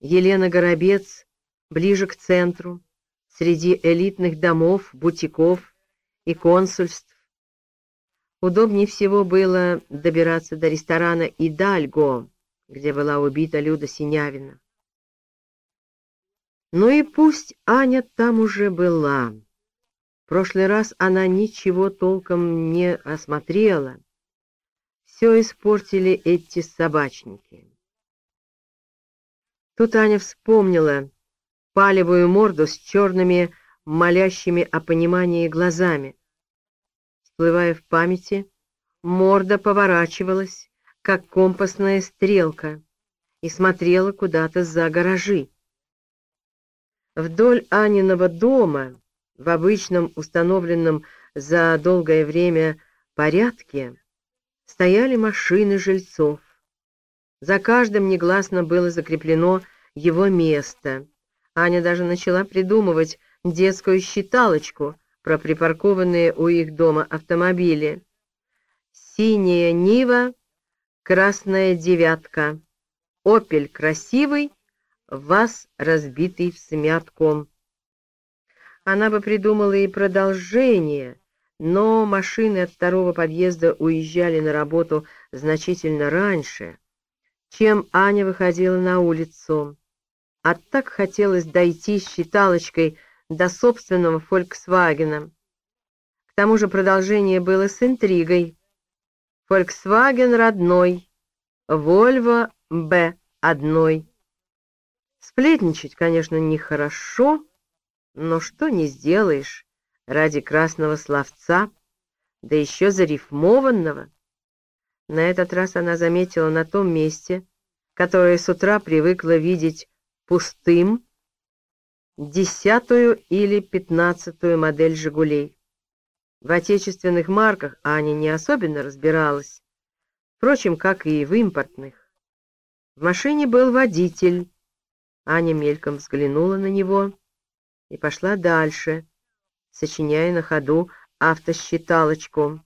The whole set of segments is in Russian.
Елена Горобец ближе к центру, среди элитных домов, бутиков и консульств. Удобнее всего было добираться до ресторана «Идальго», где была убита Люда Синявина. Ну и пусть Аня там уже была. В прошлый раз она ничего толком не осмотрела. Все испортили эти собачники. Тут Аня вспомнила палевую морду с черными, молящими о понимании глазами. Всплывая в памяти, морда поворачивалась, как компасная стрелка, и смотрела куда-то за гаражи. Вдоль Аниного дома, в обычном установленном за долгое время порядке, стояли машины жильцов. За каждым негласно было закреплено его место. Аня даже начала придумывать детскую считалочку про припаркованные у их дома автомобили. Синяя Нива, красная девятка, Опель красивый, вас разбитый в смятку. Она бы придумала и продолжение, но машины от второго подъезда уезжали на работу значительно раньше, чем Аня выходила на улицу. А так хотелось дойти с считалочкой до собственного «Фольксвагена». К тому же продолжение было с интригой. «Фольксваген родной, Вольво Б одной». Сплетничать, конечно, нехорошо, но что не сделаешь ради красного словца, да еще зарифмованного. На этот раз она заметила на том месте, которое с утра привыкла видеть пустым, десятую или пятнадцатую модель «Жигулей». В отечественных марках Аня не особенно разбиралась, впрочем, как и в импортных. В машине был водитель, Аня мельком взглянула на него и пошла дальше, сочиняя на ходу автосчиталочку.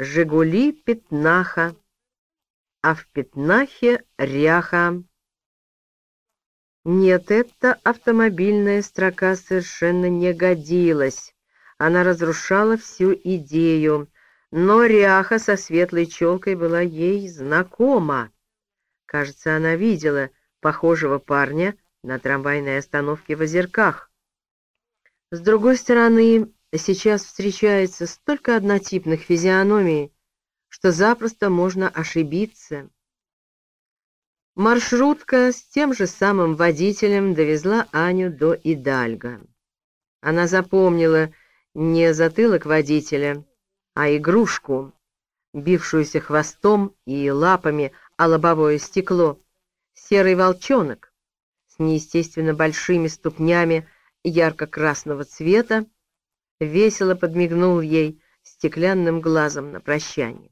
«Жигули пятнаха, а в пятнахе ряха». Нет, эта автомобильная строка совершенно не годилась. Она разрушала всю идею, но ряха со светлой челкой была ей знакома. Кажется, она видела, похожего парня на трамвайной остановке в Озерках. С другой стороны, сейчас встречается столько однотипных физиономий, что запросто можно ошибиться. Маршрутка с тем же самым водителем довезла Аню до Идальга. Она запомнила не затылок водителя, а игрушку, бившуюся хвостом и лапами о лобовое стекло, серый волчонок с неестественно большими ступнями ярко-красного цвета весело подмигнул ей стеклянным глазом на прощание.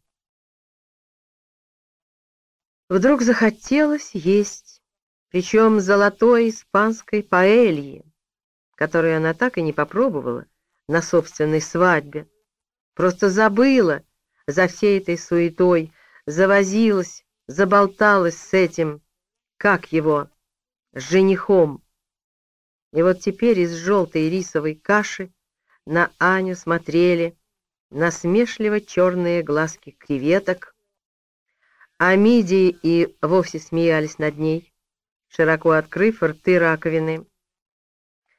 Вдруг захотелось есть, причем золотой испанской паэльи, которую она так и не попробовала на собственной свадьбе. Просто забыла за всей этой суетой, завозилась, заболталась с этим как его, женихом. И вот теперь из желтой рисовой каши на Аню смотрели насмешливо черные глазки креветок, а мидии и вовсе смеялись над ней, широко открыв рты раковины.